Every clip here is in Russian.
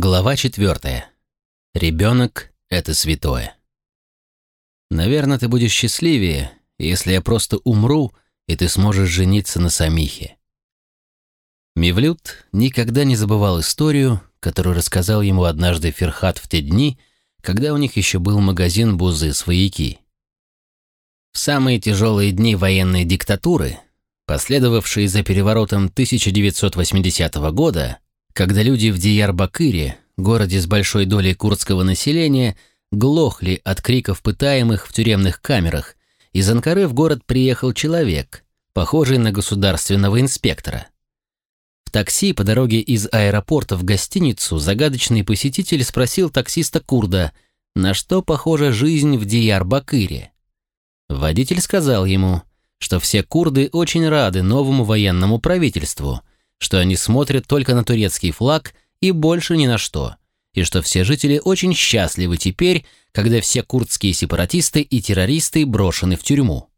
Глава четвертая. Ребенок — это святое. Наверное, ты будешь счастливее, если я просто умру, и ты сможешь жениться на Самихе. Мивлют никогда не забывал историю, которую рассказал ему однажды Ферхат в те дни, когда у них еще был магазин бузы-свояки. В самые тяжелые дни военной диктатуры, последовавшие за переворотом 1980 года, когда люди в Диярбакыре, городе с большой долей курдского населения, глохли от криков пытаемых в тюремных камерах, из Анкары в город приехал человек, похожий на государственного инспектора. В такси по дороге из аэропорта в гостиницу загадочный посетитель спросил таксиста-курда, на что похожа жизнь в Диярбакыре. Водитель сказал ему, что все курды очень рады новому военному правительству – что они смотрят только на турецкий флаг и больше ни на что, и что все жители очень счастливы теперь, когда все курдские сепаратисты и террористы брошены в тюрьму.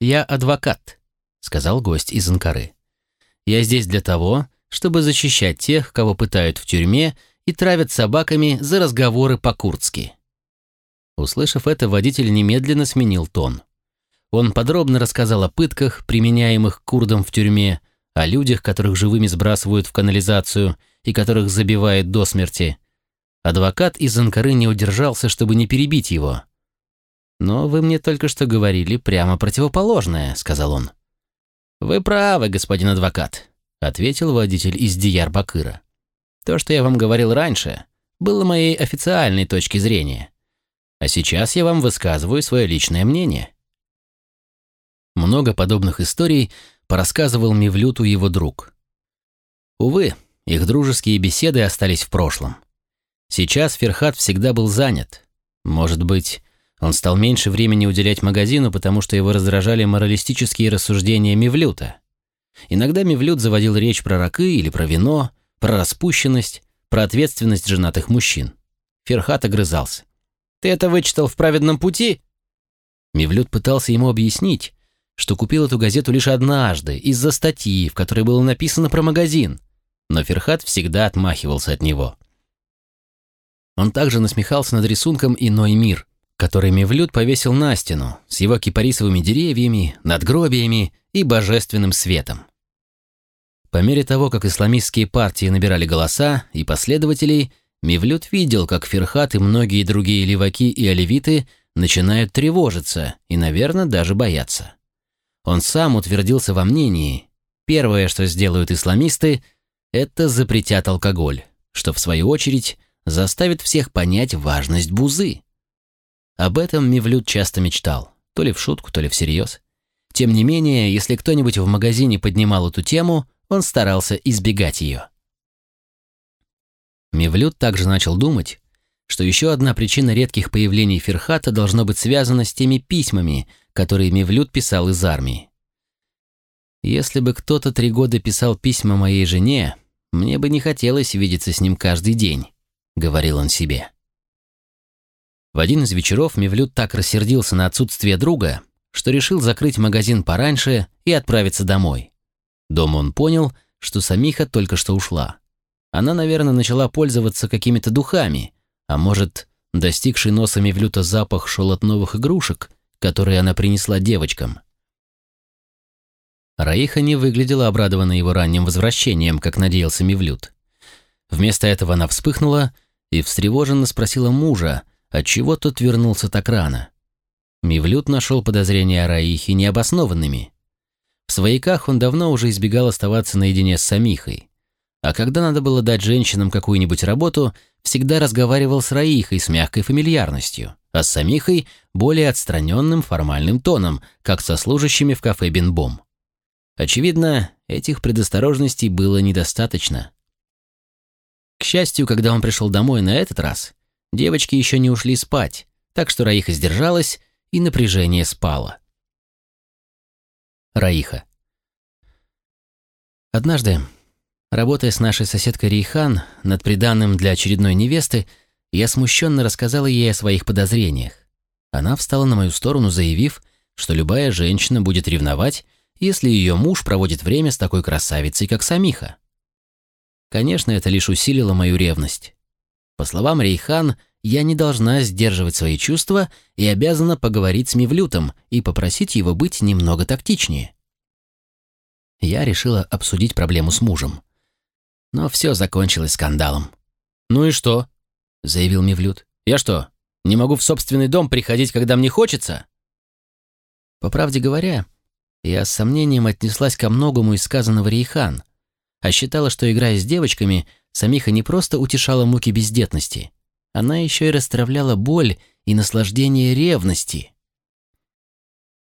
«Я адвокат», — сказал гость из Анкары. «Я здесь для того, чтобы защищать тех, кого пытают в тюрьме и травят собаками за разговоры по-курдски». Услышав это, водитель немедленно сменил тон. Он подробно рассказал о пытках, применяемых курдам в тюрьме, о людях, которых живыми сбрасывают в канализацию и которых забивает до смерти. Адвокат из Анкары не удержался, чтобы не перебить его. «Но вы мне только что говорили прямо противоположное», — сказал он. «Вы правы, господин адвокат», — ответил водитель из Дияр-Бакыра. «То, что я вам говорил раньше, было моей официальной точки зрения. А сейчас я вам высказываю свое личное мнение». Много подобных историй порассказывал Мивлюту его друг. Увы, их дружеские беседы остались в прошлом. Сейчас Ферхат всегда был занят. Может быть, он стал меньше времени уделять магазину, потому что его раздражали моралистические рассуждения Мивлюта. Иногда Мивлют заводил речь про ракы или про вино, про распущенность, про ответственность женатых мужчин. Ферхат огрызался. «Ты это вычитал в праведном пути?» Мивлют пытался ему объяснить, что купил эту газету лишь однажды из-за статьи, в которой было написано про магазин, но Ферхат всегда отмахивался от него. Он также насмехался над рисунком «Иной мир», который Мевлюд повесил на стену с его кипарисовыми деревьями, надгробиями и божественным светом. По мере того, как исламистские партии набирали голоса и последователей, Мевлюд видел, как Ферхат и многие другие леваки и оливиты начинают тревожиться и, наверное, даже бояться. Он сам утвердился во мнении, первое, что сделают исламисты, это запретят алкоголь, что в свою очередь заставит всех понять важность бузы. Об этом Мивлют часто мечтал, то ли в шутку, то ли всерьез. Тем не менее, если кто-нибудь в магазине поднимал эту тему, он старался избегать ее. Мивлют также начал думать, что еще одна причина редких появлений Ферхата должно быть связана с теми письмами, которые Мевлюд писал из армии. Если бы кто-то три года писал письма моей жене, мне бы не хотелось видеться с ним каждый день, говорил он себе. В один из вечеров Мевлюд так рассердился на отсутствие друга, что решил закрыть магазин пораньше и отправиться домой. Дома он понял, что Самиха только что ушла. Она, наверное, начала пользоваться какими-то духами, а может, достигший носами в люто запах шел от новых игрушек, которые она принесла девочкам. Раиха не выглядела обрадованной его ранним возвращением, как надеялся Мивлют. Вместо этого она вспыхнула и встревоженно спросила мужа, отчего тот вернулся так рано. Мивлют нашел подозрения Раихи необоснованными. В свояках он давно уже избегал оставаться наедине с Самихой. А когда надо было дать женщинам какую-нибудь работу, всегда разговаривал с Раихой с мягкой фамильярностью, а с Самихой более отстраненным формальным тоном, как со служащими в кафе Бинбом. Очевидно, этих предосторожностей было недостаточно. К счастью, когда он пришел домой на этот раз, девочки еще не ушли спать, так что Раиха сдержалась, и напряжение спало. Раиха. Однажды Работая с нашей соседкой Рейхан над приданным для очередной невесты, я смущенно рассказала ей о своих подозрениях. Она встала на мою сторону, заявив, что любая женщина будет ревновать, если ее муж проводит время с такой красавицей, как Самиха. Конечно, это лишь усилило мою ревность. По словам Рейхан, я не должна сдерживать свои чувства и обязана поговорить с Мивлютом и попросить его быть немного тактичнее. Я решила обсудить проблему с мужем. Но все закончилось скандалом. «Ну и что?» — заявил Мивлют. «Я что, не могу в собственный дом приходить, когда мне хочется?» По правде говоря, я с сомнением отнеслась ко многому из сказанного Рейхан, а считала, что, играя с девочками, Самиха не просто утешала муки бездетности, она еще и расстравляла боль и наслаждение ревности.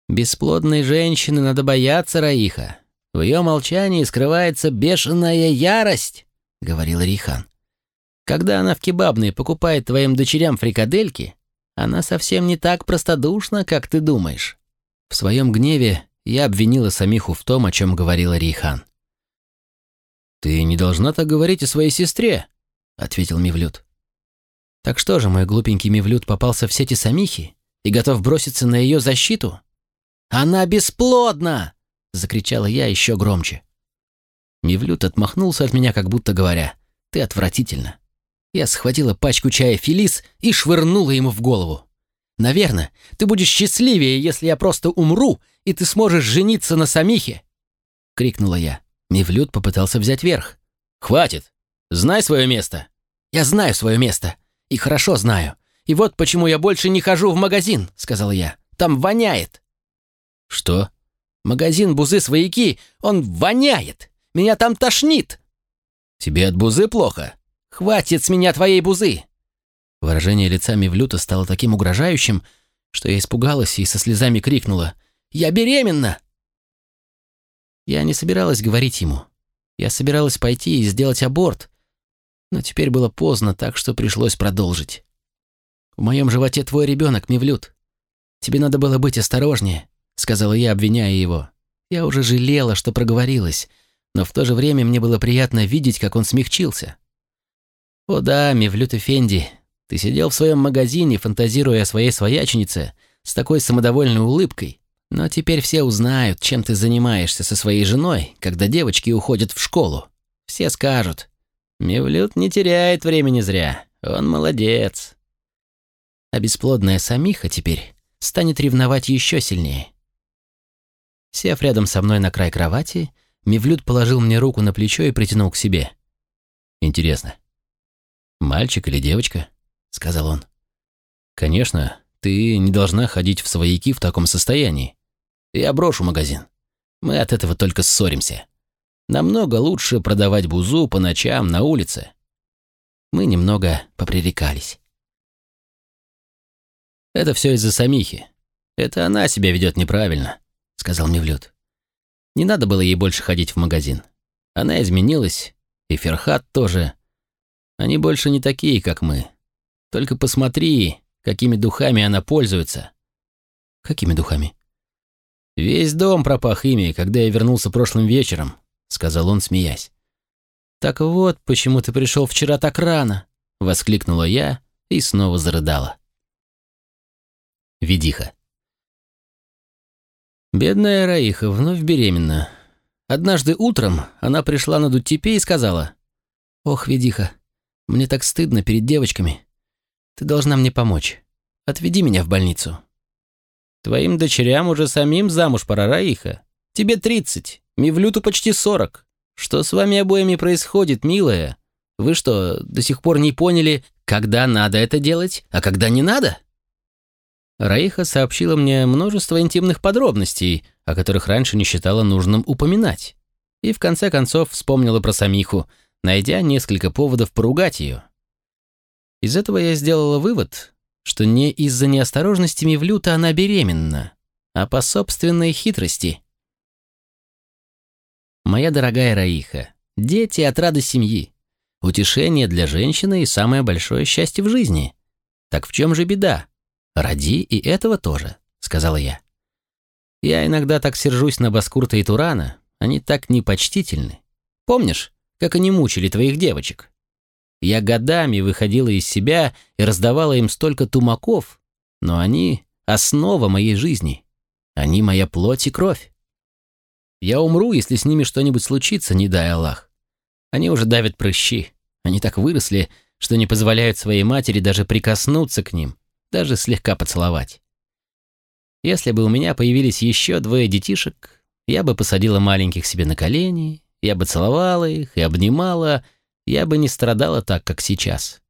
«Бесплодной женщины надо бояться, Раиха. В ее молчании скрывается бешеная ярость», — говорил Рейхан. «Когда она в кебабной покупает твоим дочерям фрикадельки, она совсем не так простодушна, как ты думаешь». В своем гневе я обвинила Самиху в том, о чем говорила Рейхан. «Ты не должна так говорить о своей сестре», — ответил Мивлют. «Так что же, мой глупенький Мивлют попался в сети Самихи и готов броситься на ее защиту?» «Она бесплодна!» — закричала я еще громче. Мивлют отмахнулся от меня, как будто говоря, «Ты отвратительно». Я схватила пачку чая Фелис и швырнула ему в голову. «Наверное, ты будешь счастливее, если я просто умру, и ты сможешь жениться на Самихе!» — крикнула я. Мивлют попытался взять верх. «Хватит! Знай свое место!» «Я знаю свое место. И хорошо знаю. И вот почему я больше не хожу в магазин», — сказал я. «Там воняет». «Что?» «Магазин бузы-свояки, он воняет. Меня там тошнит». «Тебе от бузы плохо?» «Хватит с меня твоей бузы!» Выражение лица Мивлюта стало таким угрожающим, что я испугалась и со слезами крикнула «Я беременна!» Я не собиралась говорить ему. Я собиралась пойти и сделать аборт. Но теперь было поздно, так что пришлось продолжить. «В моем животе твой ребенок, Мивлют. Тебе надо было быть осторожнее», — сказала я, обвиняя его. Я уже жалела, что проговорилась, но в то же время мне было приятно видеть, как он смягчился. «О да, Мивлют Эфенди, ты сидел в своем магазине, фантазируя о своей свояченице, с такой самодовольной улыбкой, но теперь все узнают, чем ты занимаешься со своей женой, когда девочки уходят в школу. Все скажут. Мевлюд не теряет времени зря. Он молодец. А бесплодная самиха теперь станет ревновать еще сильнее. Сев рядом со мной на край кровати, Мевлюд положил мне руку на плечо и притянул к себе. «Интересно, мальчик или девочка?» — сказал он. «Конечно, ты не должна ходить в свояки в таком состоянии. Я брошу магазин. Мы от этого только ссоримся. Намного лучше продавать бузу по ночам на улице. Мы немного попререкались. Это все из-за Самихи. Это она себя ведет неправильно, сказал Мевлюд. Не надо было ей больше ходить в магазин. Она изменилась, и Ферхат тоже. Они больше не такие, как мы. Только посмотри, какими духами она пользуется. Какими духами? «Весь дом пропах ими, когда я вернулся прошлым вечером», — сказал он, смеясь. «Так вот, почему ты пришел вчера так рано», — воскликнула я и снова зарыдала. Ведиха. Бедная Раиха вновь беременна. Однажды утром она пришла на Дуттепе и сказала, «Ох, Ведиха, мне так стыдно перед девочками. Ты должна мне помочь. Отведи меня в больницу». Твоим дочерям уже самим замуж пора, Раиха. Тебе тридцать, Мивлюту почти сорок. Что с вами обоими происходит, милая? Вы что, до сих пор не поняли, когда надо это делать, а когда не надо?» Раиха сообщила мне множество интимных подробностей, о которых раньше не считала нужным упоминать. И в конце концов вспомнила про Самиху, найдя несколько поводов поругать ее. Из этого я сделала вывод, что не из-за неосторожности Мивлюта она беременна, а по собственной хитрости. Моя дорогая Раиха, дети от рады семьи, утешение для женщины и самое большое счастье в жизни. Так в чем же беда? Ради и этого тоже, сказала я. Я иногда так сержусь на Баскурта и Турана, они так непочтительны. Помнишь, как они мучили твоих девочек? Я годами выходила из себя и раздавала им столько тумаков, но они — основа моей жизни. Они моя плоть и кровь. Я умру, если с ними что-нибудь случится, не дай Аллах. Они уже давят прыщи. Они так выросли, что не позволяют своей матери даже прикоснуться к ним, даже слегка поцеловать. Если бы у меня появились еще двое детишек, я бы посадила маленьких себе на колени, я бы целовала их и обнимала, я бы не страдала так, как сейчас.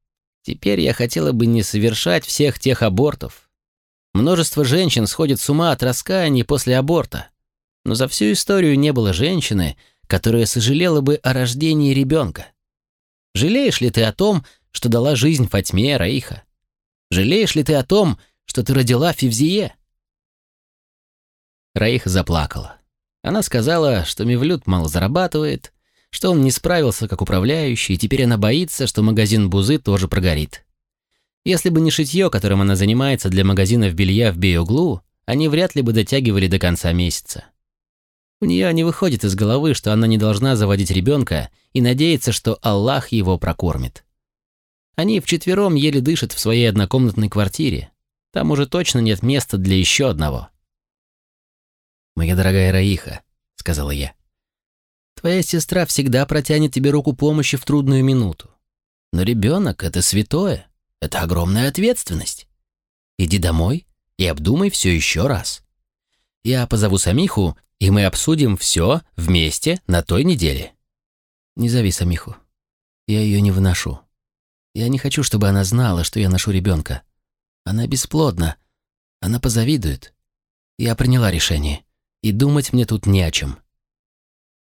Теперь я хотела бы не совершать всех тех абортов. Множество женщин сходит с ума от раскаяния после аборта. Но за всю историю не было женщины, которая сожалела бы о рождении ребенка. Жалеешь ли ты о том, что дала жизнь Фатьме Раиха? Жалеешь ли ты о том, что ты родила Фивзие? Раиха заплакала. Она сказала, что Мевлюд мало зарабатывает, что он не справился как управляющий, и теперь она боится, что магазин Бузы тоже прогорит. Если бы не шитье, которым она занимается для магазинов белья в Бейоглу, они вряд ли бы дотягивали до конца месяца. У нее не выходит из головы, что она не должна заводить ребенка и надеяться, что Аллах его прокормит. Они вчетвером еле дышат в своей однокомнатной квартире. Там уже точно нет места для еще одного. «Моя дорогая Раиха», — сказала я, — «твоя сестра всегда протянет тебе руку помощи в трудную минуту. Но ребенок — это святое, это огромная ответственность. Иди домой и обдумай все еще раз. Я позову Самиху, и мы обсудим все вместе на той неделе». «Не зови Самиху. Я ее не выношу. Я не хочу, чтобы она знала, что я ношу ребенка. Она бесплодна. Она позавидует. Я приняла решение и думать мне тут не о чем.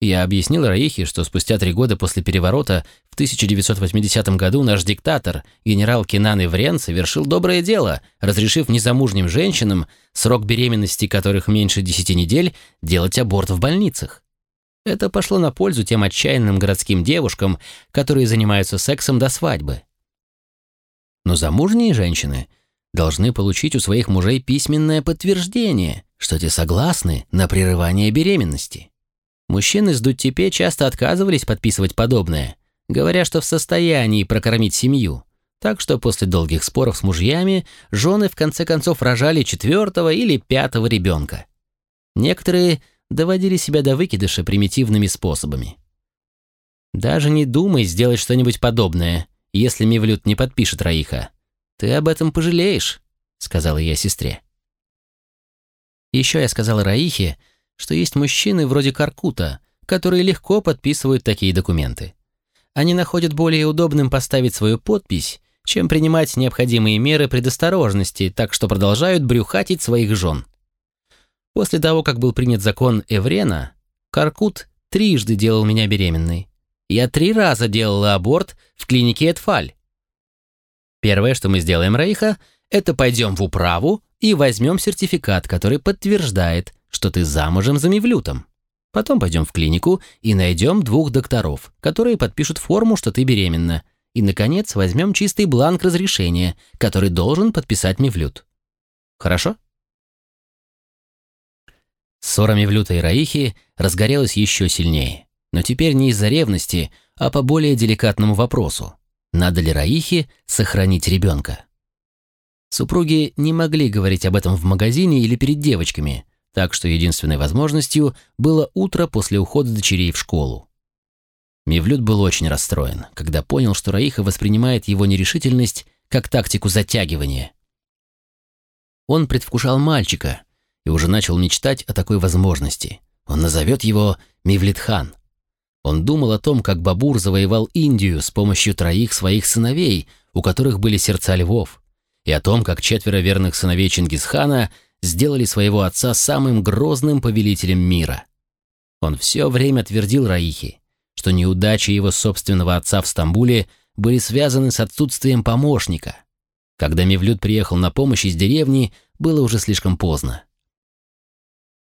Я объяснил Раихе, что спустя три года после переворота в 1980 году наш диктатор, генерал Кенан Иврен, совершил доброе дело, разрешив незамужним женщинам, срок беременности которых меньше 10 недель, делать аборт в больницах. Это пошло на пользу тем отчаянным городским девушкам, которые занимаются сексом до свадьбы. Но замужние женщины должны получить у своих мужей письменное подтверждение, что те согласны на прерывание беременности. Мужчины с Дуттепе часто отказывались подписывать подобное, говоря, что в состоянии прокормить семью. Так что после долгих споров с мужьями жены в конце концов рожали четвертого или пятого ребенка. Некоторые доводили себя до выкидыша примитивными способами. Даже не думай сделать что-нибудь подобное, если Мивлют не подпишет Раиха. Ты об этом пожалеешь, сказала я сестре. Еще я сказала Раихе, что есть мужчины вроде Каркута, которые легко подписывают такие документы. Они находят более удобным поставить свою подпись, чем принимать необходимые меры предосторожности, так что продолжают брюхатить своих жен. После того, как был принят закон Эврена, Каркут трижды делал меня беременной. Я три раза делала аборт в клинике Эдфаль. Первое, что мы сделаем, Раиха, это пойдем в управу и возьмем сертификат, который подтверждает, что ты замужем за Мивлютом. Потом пойдем в клинику и найдем двух докторов, которые подпишут форму, что ты беременна. И, наконец, возьмем чистый бланк разрешения, который должен подписать Мивлют. Хорошо? Ссора Мивлюта и Раихи разгорелась еще сильнее. Но теперь не из-за ревности, а по более деликатному вопросу. Надо ли Раихе сохранить ребенка? Супруги не могли говорить об этом в магазине или перед девочками, так что единственной возможностью было утро после ухода дочерей в школу. Мивлют был очень расстроен, когда понял, что Раиха воспринимает его нерешительность как тактику затягивания. Он предвкушал мальчика и уже начал мечтать о такой возможности. Он назовет его Мивлитхан. Он думал о том, как Бабур завоевал Индию с помощью троих своих сыновей, у которых были сердца львов, и о том, как четверо верных сыновей Чингисхана сделали своего отца самым грозным повелителем мира. Он все время твердил Раихе, что неудачи его собственного отца в Стамбуле были связаны с отсутствием помощника. Когда Мевлюд приехал на помощь из деревни, было уже слишком поздно.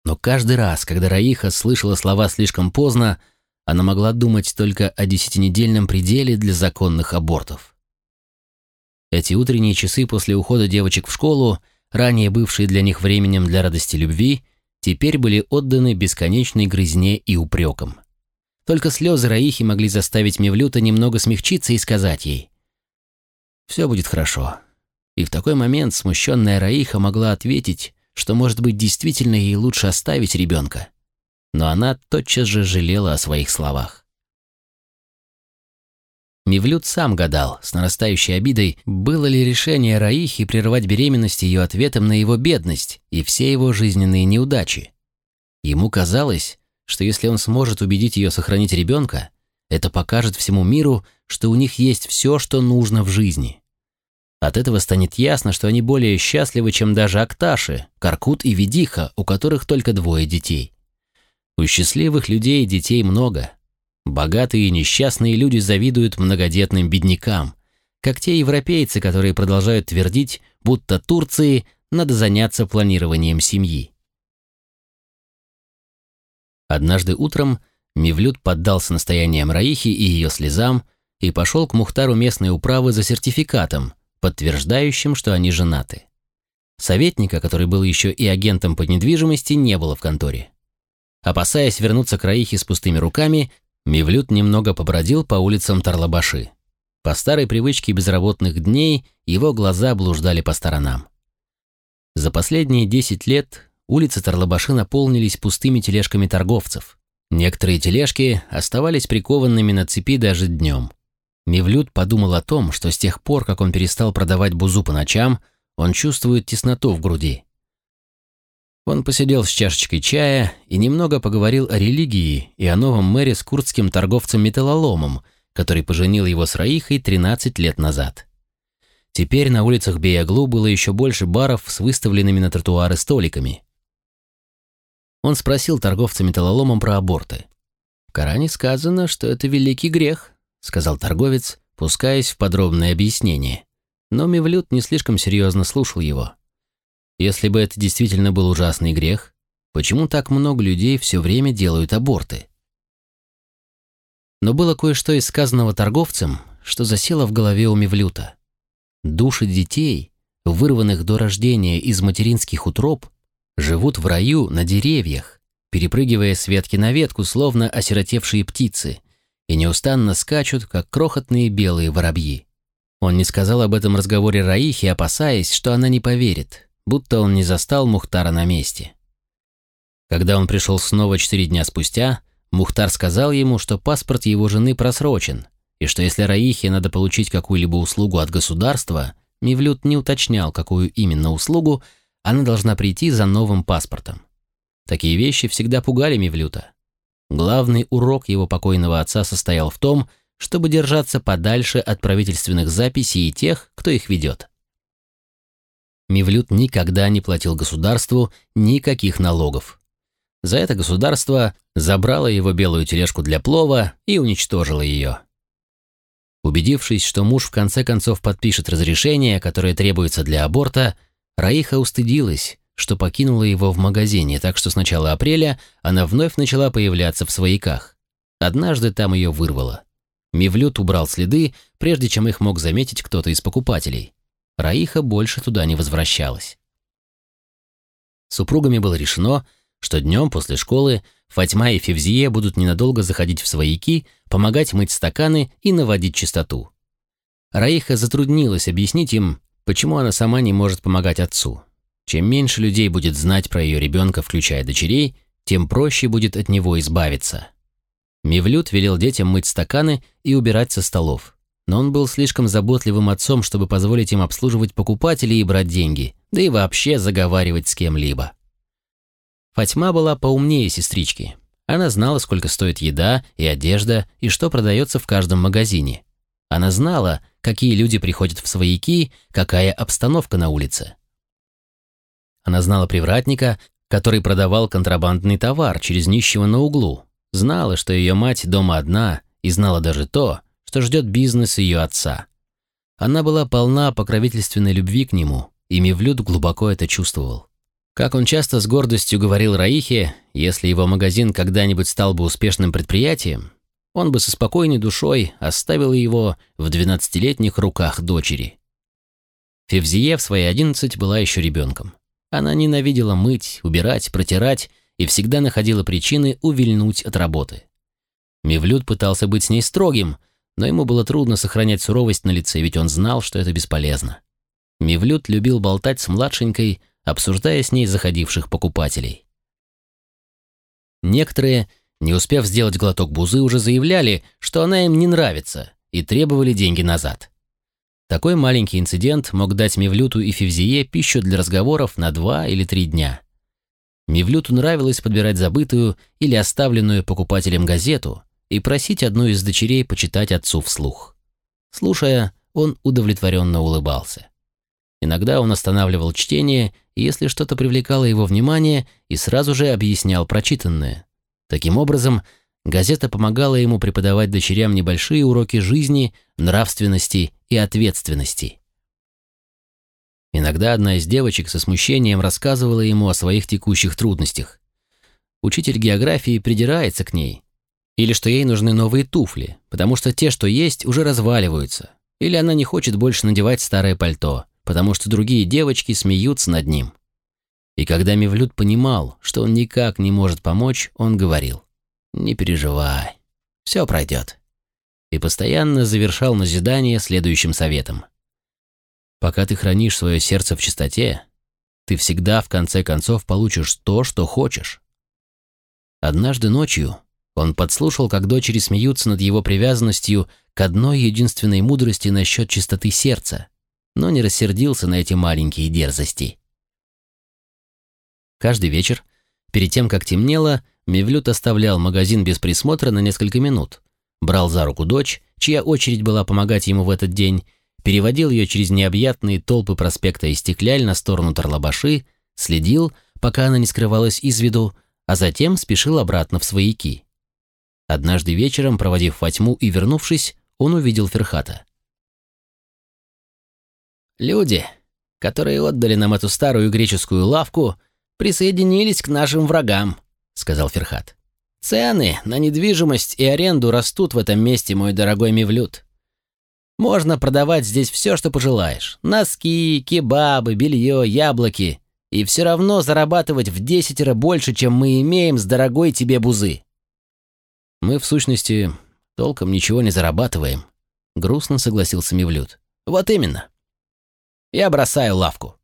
Но каждый раз, когда Раиха слышала слова «слишком поздно», она могла думать только о десятинедельном пределе для законных абортов. Эти утренние часы после ухода девочек в школу, ранее бывшие для них временем для радости любви, теперь были отданы бесконечной грызне и упрекам. Только слезы Раихи могли заставить Мевлюта немного смягчиться и сказать ей «Все будет хорошо». И в такой момент смущенная Раиха могла ответить, что, может быть, действительно ей лучше оставить ребенка. Но она тотчас же жалела о своих словах. Мивлют сам гадал, с нарастающей обидой, было ли решение Раихи прервать беременность ее ответом на его бедность и все его жизненные неудачи. Ему казалось, что если он сможет убедить ее сохранить ребенка, это покажет всему миру, что у них есть все, что нужно в жизни. От этого станет ясно, что они более счастливы, чем даже Акташи, Каркут и Ведиха, у которых только двое детей. У счастливых людей детей много. Богатые и несчастные люди завидуют многодетным беднякам, как те европейцы, которые продолжают твердить, будто Турции надо заняться планированием семьи. Однажды утром Мивлют поддался настояниям Раихи и ее слезам и пошел к Мухтару местной управы за сертификатом, подтверждающим, что они женаты. Советника, который был еще и агентом по недвижимости, не было в конторе. Опасаясь вернуться к Раихе с пустыми руками, Мивлют немного побродил по улицам Тарлабаши. По старой привычке безработных дней его глаза блуждали по сторонам. За последние 10 лет улицы Тарлабаши наполнились пустыми тележками торговцев. Некоторые тележки оставались прикованными на цепи даже днем. Мивлют подумал о том, что с тех пор, как он перестал продавать бузу по ночам, он чувствует тесноту в груди. Он посидел с чашечкой чая и немного поговорил о религии и о новом мэре с курдским торговцем-металлоломом, который поженил его с Раихой 13 лет назад. Теперь на улицах Беяглу было еще больше баров с выставленными на тротуары столиками. Он спросил торговца металлоломом про аборты. «В Коране сказано, что это великий грех», — сказал торговец, пускаясь в подробное объяснение. Но Мевлюд не слишком серьезно слушал его. Если бы это действительно был ужасный грех, почему так много людей все время делают аборты? Но было кое-что из сказанного торговцем, что засело в голове у Мевлюта. Души детей, вырванных до рождения из материнских утроб, живут в раю на деревьях, перепрыгивая с ветки на ветку, словно осиротевшие птицы, и неустанно скачут, как крохотные белые воробьи. Он не сказал об этом разговоре Раихе, опасаясь, что она не поверит, будто он не застал Мухтара на месте. Когда он пришел снова четыре дня спустя, Мухтар сказал ему, что паспорт его жены просрочен, и что если Раихе надо получить какую-либо услугу от государства, Мивлют не уточнял, какую именно услугу, она должна прийти за новым паспортом. Такие вещи всегда пугали Мивлюта. Главный урок его покойного отца состоял в том, чтобы держаться подальше от правительственных записей и тех, кто их ведет. Мивлют никогда не платил государству никаких налогов. За это государство забрало его белую тележку для плова и уничтожило ее. Убедившись, что муж в конце концов подпишет разрешение, которое требуется для аборта, Раиха устыдилась, что покинула его в магазине, так что с начала апреля она вновь начала появляться в свояках. Однажды там ее вырвало. Мивлют убрал следы, прежде чем их мог заметить кто-то из покупателей. Раиха больше туда не возвращалась. Супругами было решено, что днем после школы Фатьма и Февзие будут ненадолго заходить в свояки, помогать мыть стаканы и наводить чистоту. Раиха затруднилась объяснить им, Почему она сама не может помогать отцу? Чем меньше людей будет знать про ее ребенка, включая дочерей, тем проще будет от него избавиться. Мивлют велел детям мыть стаканы и убирать со столов. Но он был слишком заботливым отцом, чтобы позволить им обслуживать покупателей и брать деньги, да и вообще заговаривать с кем-либо. Фатьма была поумнее сестрички. Она знала, сколько стоит еда и одежда, и что продается в каждом магазине. Она знала, какие люди приходят в свояки, какая обстановка на улице. Она знала привратника, который продавал контрабандный товар через нищего на углу, знала, что ее мать дома одна, и знала даже то, что ждет бизнес ее отца. Она была полна покровительственной любви к нему, и Мевлюд глубоко это чувствовал. Как он часто с гордостью говорил Раихе, если его магазин когда-нибудь стал бы успешным предприятием, он бы со спокойной душой оставил его в двенадцатилетних руках дочери. Февзие в свои одиннадцать была еще ребенком. Она ненавидела мыть, убирать, протирать и всегда находила причины увильнуть от работы. Мевлюд пытался быть с ней строгим, но ему было трудно сохранять суровость на лице, ведь он знал, что это бесполезно. Мевлюд любил болтать с младшенькой, обсуждая с ней заходивших покупателей. Некоторые – не успев сделать глоток бузы, уже заявляли, что она им не нравится, и требовали деньги назад. Такой маленький инцидент мог дать Мевлюту и Февзие пищу для разговоров на два или три дня. Мевлюту нравилось подбирать забытую или оставленную покупателем газету и просить одну из дочерей почитать отцу вслух. Слушая, он удовлетворенно улыбался. Иногда он останавливал чтение, если что-то привлекало его внимание, и сразу же объяснял прочитанное. Таким образом, газета помогала ему преподавать дочерям небольшие уроки жизни, нравственности и ответственности. Иногда одна из девочек со смущением рассказывала ему о своих текущих трудностях. Учитель географии придирается к ней. Или что ей нужны новые туфли, потому что те, что есть, уже разваливаются. Или она не хочет больше надевать старое пальто, потому что другие девочки смеются над ним. И когда Мевлюд понимал, что он никак не может помочь, он говорил, «Не переживай, все пройдет». И постоянно завершал назидание следующим советом. Пока ты хранишь свое сердце в чистоте, ты всегда в конце концов получишь то, что хочешь. Однажды ночью он подслушал, как дочери смеются над его привязанностью к одной единственной мудрости насчет чистоты сердца, но не рассердился на эти маленькие дерзости. Каждый вечер, перед тем, как темнело, Мевлют оставлял магазин без присмотра на несколько минут, брал за руку дочь, чья очередь была помогать ему в этот день, переводил ее через необъятные толпы проспекта Истекляль на сторону Тарлабаши, следил, пока она не скрывалась из виду, а затем спешил обратно в свояки. Однажды вечером, проводив во тьму и вернувшись, он увидел Ферхата. «Люди, которые отдали нам эту старую греческую лавку, присоединились к нашим врагам», — сказал Ферхат. «Цены на недвижимость и аренду растут в этом месте, мой дорогой Мивлют. Можно продавать здесь все, что пожелаешь. Носки, кебабы, белье, яблоки. И все равно зарабатывать в десятеро больше, чем мы имеем с дорогой тебе бузы. Мы, в сущности, толком ничего не зарабатываем. Грустно согласился Мивлют. Вот именно. Я бросаю лавку.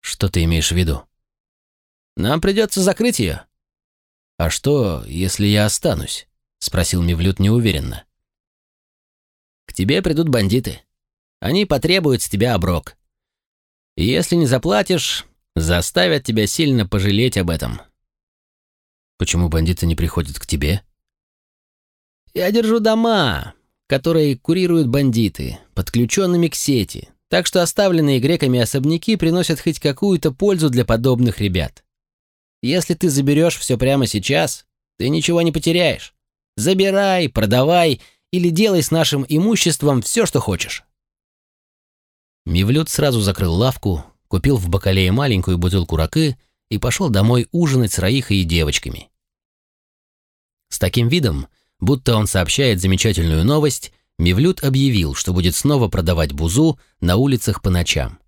Что ты имеешь в виду? Нам придется закрыть ее. А что, если я останусь? Спросил Мивлют неуверенно. К тебе придут бандиты. Они потребуют с тебя оброк. И если не заплатишь, заставят тебя сильно пожалеть об этом. Почему бандиты не приходят к тебе? Я держу дома, которые курируют бандиты, подключенными к сети, так что оставленные греками особняки приносят хоть какую-то пользу для подобных ребят. Если ты заберешь все прямо сейчас, ты ничего не потеряешь. Забирай, продавай или делай с нашим имуществом все, что хочешь». Мивлют сразу закрыл лавку, купил в бакалее маленькую бутылку ракы и пошел домой ужинать с Раихой и девочками. С таким видом, будто он сообщает замечательную новость, Мивлют объявил, что будет снова продавать бузу на улицах по ночам.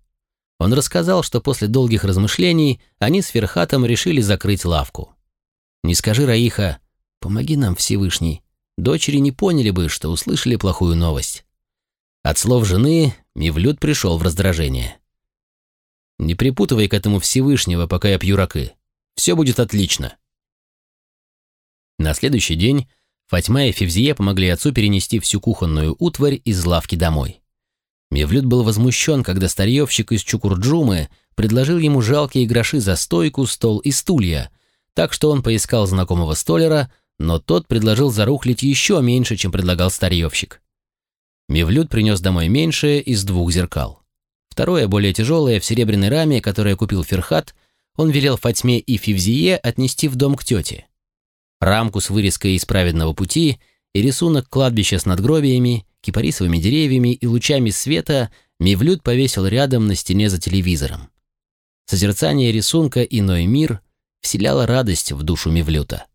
Он рассказал, что после долгих размышлений они с Ферхатом решили закрыть лавку. «Не скажи, Раиха, помоги нам, Всевышний, дочери не поняли бы, что услышали плохую новость. От слов жены Мивлют пришел в раздражение. «Не припутывай к этому Всевышнего, пока я пью ракы. Все будет отлично». На следующий день Фатьма и Февзие помогли отцу перенести всю кухонную утварь из лавки домой. Мевлюд был возмущен, когда старьевщик из Чукурджумы предложил ему жалкие гроши за стойку, стол и стулья, так что он поискал знакомого столера, но тот предложил зарухлить еще меньше, чем предлагал старьевщик. Мевлюд принес домой меньшее из двух зеркал. Второе, более тяжелое, в серебряной раме, которое купил Ферхат, он велел Фатьме и Фивзие отнести в дом к тете. Рамку с вырезкой из праведного пути и рисунок кладбища с надгробиями, кипарисовыми деревьями и лучами света Мевлюд повесил рядом на стене за телевизором. Созерцание рисунка «Иной мир» вселяло радость в душу Мевлюта.